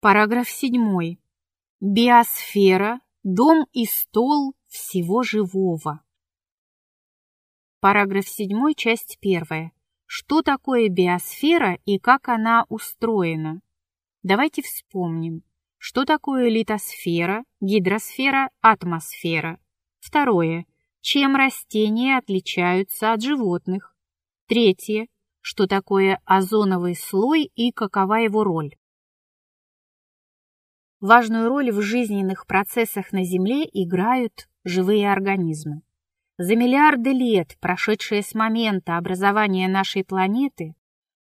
Параграф 7. Биосфера – дом и стол всего живого. Параграф 7, часть 1. Что такое биосфера и как она устроена? Давайте вспомним, что такое литосфера, гидросфера, атмосфера. Второе. Чем растения отличаются от животных? Третье. Что такое озоновый слой и какова его роль? Важную роль в жизненных процессах на Земле играют живые организмы. За миллиарды лет, прошедшие с момента образования нашей планеты,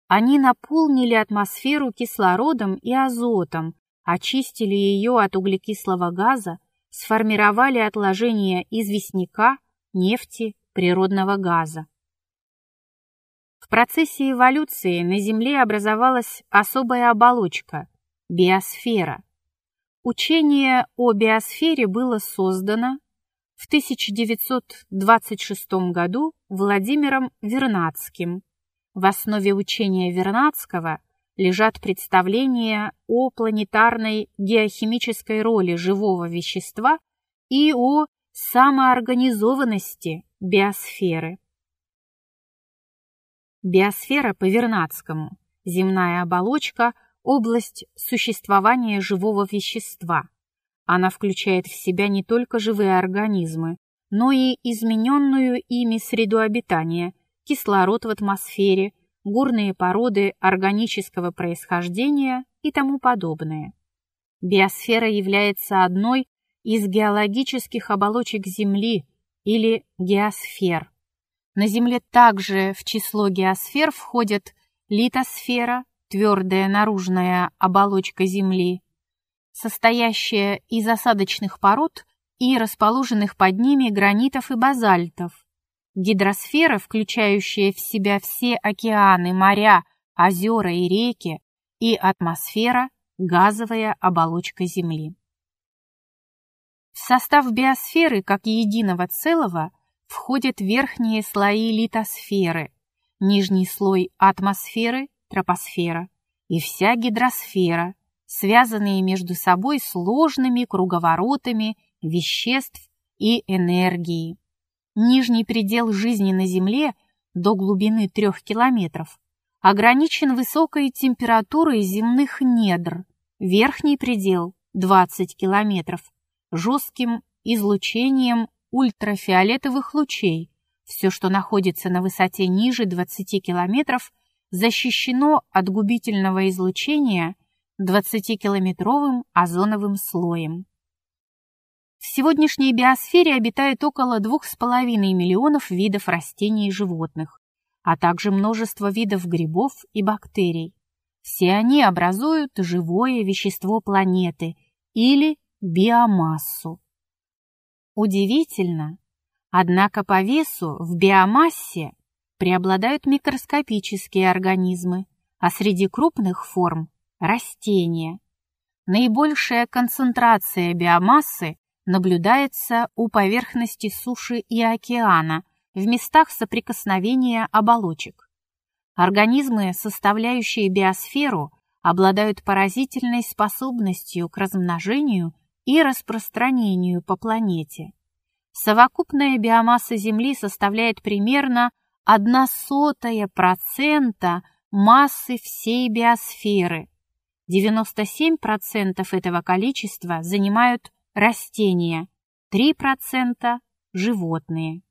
они наполнили атмосферу кислородом и азотом, очистили ее от углекислого газа, сформировали отложения известняка, нефти, природного газа. В процессе эволюции на Земле образовалась особая оболочка – биосфера. Учение о биосфере было создано в 1926 году Владимиром Вернадским. В основе учения Вернадского лежат представления о планетарной геохимической роли живого вещества и о самоорганизованности биосферы. Биосфера по Вернадскому – земная оболочка, область существования живого вещества. Она включает в себя не только живые организмы, но и измененную ими среду обитания, кислород в атмосфере, горные породы органического происхождения и тому подобное. Биосфера является одной из геологических оболочек Земли или геосфер. На Земле также в число геосфер входят литосфера, твердая наружная оболочка Земли, состоящая из осадочных пород и расположенных под ними гранитов и базальтов, гидросфера, включающая в себя все океаны, моря, озера и реки, и атмосфера, газовая оболочка Земли. В состав биосферы как единого целого входят верхние слои литосферы, нижний слой атмосферы, тропосфера и вся гидросфера, связанные между собой сложными круговоротами веществ и энергии. Нижний предел жизни на Земле до глубины трех километров ограничен высокой температурой земных недр, верхний предел – 20 километров, жестким излучением ультрафиолетовых лучей. Все, что находится на высоте ниже 20 километров, защищено от губительного излучения 20-километровым озоновым слоем. В сегодняшней биосфере обитает около 2,5 миллионов видов растений и животных, а также множество видов грибов и бактерий. Все они образуют живое вещество планеты или биомассу. Удивительно, однако по весу в биомассе преобладают микроскопические организмы, а среди крупных форм – растения. Наибольшая концентрация биомассы наблюдается у поверхности суши и океана в местах соприкосновения оболочек. Организмы, составляющие биосферу, обладают поразительной способностью к размножению и распространению по планете. Совокупная биомасса Земли составляет примерно 1 сотая процента массы всей биосферы. 97% этого количества занимают растения, 3% – животные.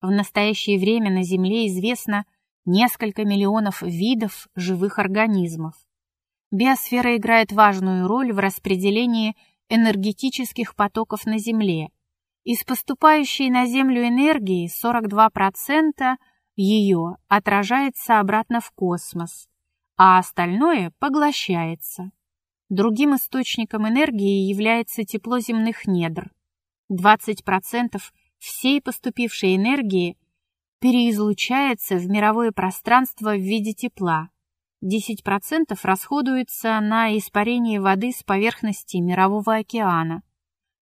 В настоящее время на Земле известно несколько миллионов видов живых организмов. Биосфера играет важную роль в распределении энергетических потоков на Земле. Из поступающей на Землю энергии 42% ее отражается обратно в космос, а остальное поглощается. Другим источником энергии является тепло земных недр. 20% всей поступившей энергии переизлучается в мировое пространство в виде тепла, 10% расходуется на испарение воды с поверхности Мирового океана.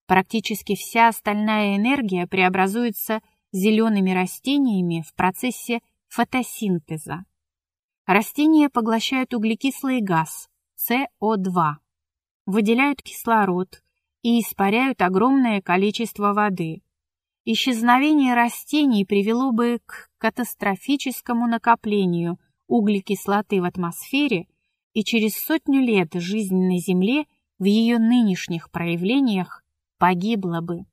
Практически вся остальная энергия преобразуется зелеными растениями в процессе фотосинтеза. Растения поглощают углекислый газ, СО2. выделяют кислород и испаряют огромное количество воды. Исчезновение растений привело бы к катастрофическому накоплению углекислоты в атмосфере, и через сотню лет жизнь на Земле в ее нынешних проявлениях погибла бы.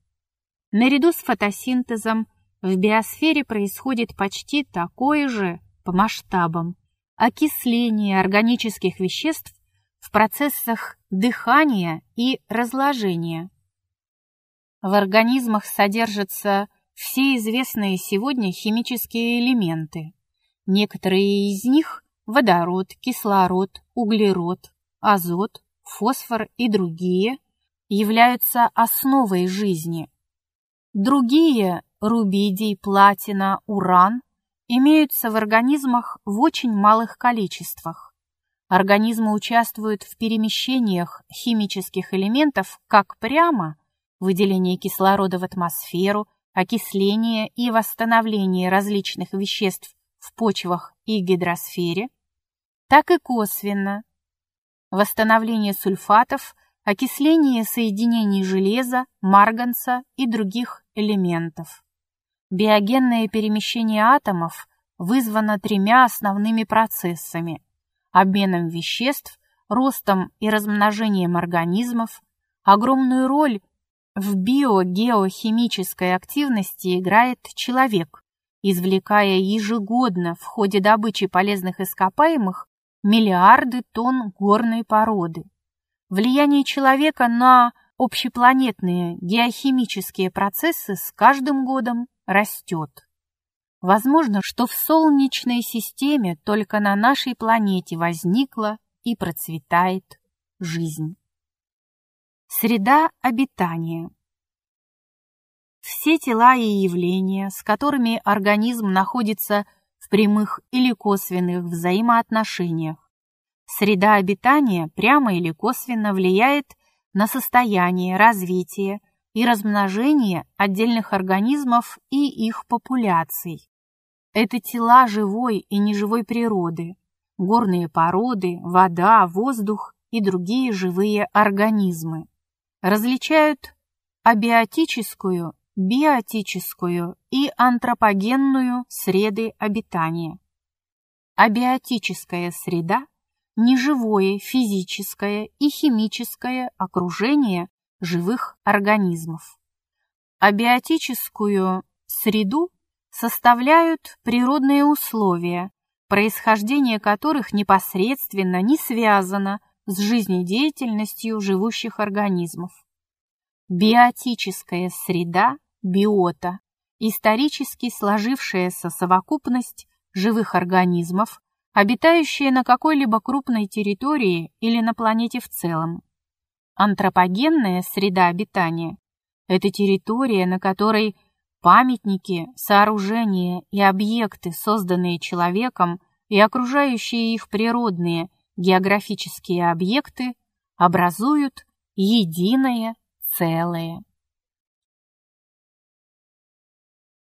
Наряду с фотосинтезом в биосфере происходит почти такое же по масштабам окисление органических веществ в процессах дыхания и разложения. В организмах содержатся все известные сегодня химические элементы. Некоторые из них – водород, кислород, углерод, азот, фосфор и другие – являются основой жизни. Другие – рубидий, платина, уран – имеются в организмах в очень малых количествах. Организмы участвуют в перемещениях химических элементов как прямо – выделение кислорода в атмосферу, окисление и восстановление различных веществ в почвах и гидросфере, так и косвенно – восстановление сульфатов, окисление соединений железа, марганца и других элементов. Биогенное перемещение атомов вызвано тремя основными процессами – обменом веществ, ростом и размножением организмов. Огромную роль в биогеохимической активности играет человек, извлекая ежегодно в ходе добычи полезных ископаемых миллиарды тонн горной породы. Влияние человека на общепланетные геохимические процессы с каждым годом растет. Возможно, что в Солнечной системе только на нашей планете возникла и процветает жизнь. Среда обитания Все тела и явления, с которыми организм находится в прямых или косвенных взаимоотношениях, среда обитания прямо или косвенно влияет на состояние, развитие и размножение отдельных организмов и их популяций. Это тела живой и неживой природы, горные породы, вода, воздух и другие живые организмы. Различают абиотическую, биотическую и антропогенную среды обитания. Абиотическая среда – неживое физическое и химическое окружение живых организмов. Абиотическую среду составляют природные условия, происхождение которых непосредственно не связано с жизнедеятельностью живущих организмов. Биотическая среда, биота, исторически сложившаяся совокупность живых организмов, обитающие на какой-либо крупной территории или на планете в целом. Антропогенная среда обитания – это территория, на которой памятники, сооружения и объекты, созданные человеком, и окружающие их природные географические объекты образуют единое целое.